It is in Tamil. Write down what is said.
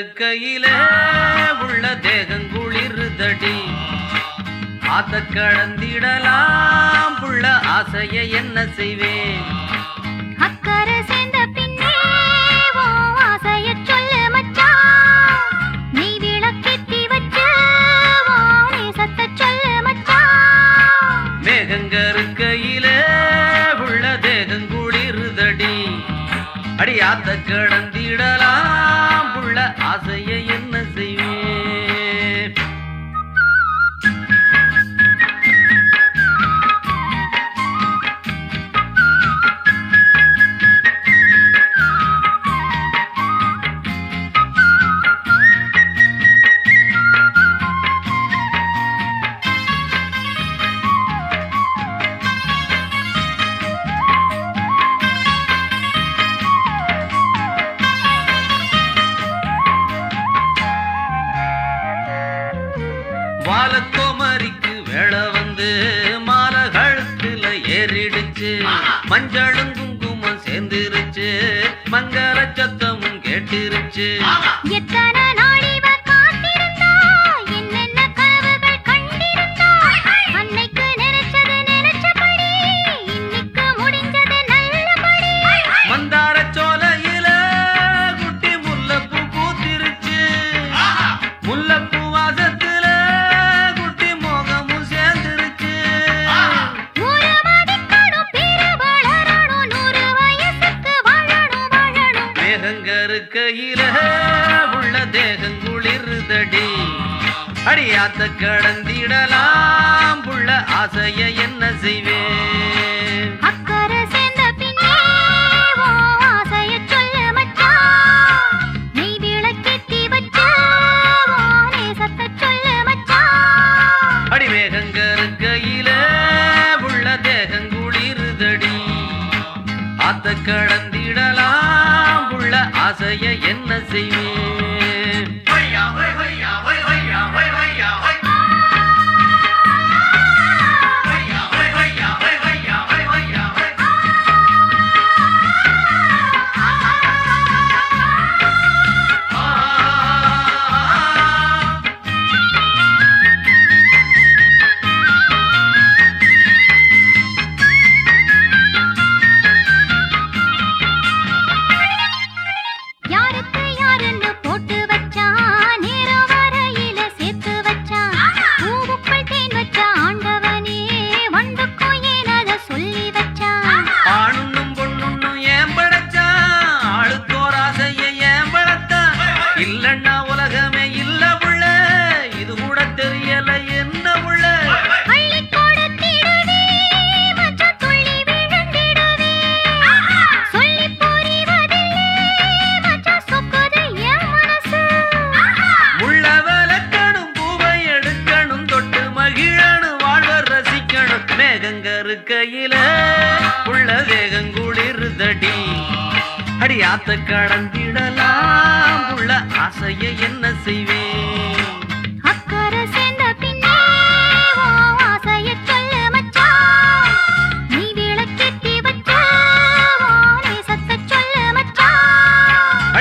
இருக்கையில உள்ள தேகங்குளிருதடி ஆத்த கடந்திடலாம் புள்ள ஆசைய என்ன செய்வேன் அக்கறை சேர்ந்த பின்னே உன் ஆசையச் சொல்லு மச்சான். நீ விளக்கேத்தி வச்சு உன் நேசத்தைச் சொல்லு மச்சான். மேகங்க இருக்கையில உள்ள தேகங்குளிருதடி அடி ஆத்த கடந்திடலாம் வாலக்கோமரிக்கு வேலை வந்து மாலை கழுத்துல ஏறிடுச்சு மஞ்சளும் குங்குமம் சேர்ந்துருச்சு. மங்கள சத்தமும் கேட்டுருச்சு எத்தனை உள்ள தேகங்குளிருதடி அடியாத்த கடந்திடலாம். புள்ள ஆசைய என்ன செய்வேன்? அக்கறை சேர்ந்த பின்னே உன் ஆசையச் சொல்லு மச்சான். நீ விளக்கேத்தி வச்சு உன் நேசத்தைச் சொல்லு மச்சான். அடி மேகங்க இருக்கையில உள்ள தேகங்குளிருதடி ஆத்த கடந்திடலாம். ஆசைய என்ன செய்வேன்? இல்லன்னா உலகமே இல்ல புள்ள இது கூட தெரியல என்ன புள்ள மனசு. உள்ள விளக்கணும் பூவை எடுக்கணும் தொட்டு மகிழணும் வாழ்வர் ரசிக்கணும் மேகங்க இருக்கையில. உள்ள வேகங்குளிருதடி அடி ஆத்த கடந்திடலாம். உள்ள ஆசைய என்ன செய்வேன்? அக்கறை சேர்ந்த பின்னே ஆசைய சொல்லு மச்சான் நீ விளக்கெட்டி வச்சான் சத்த சொல்லு மச்சான்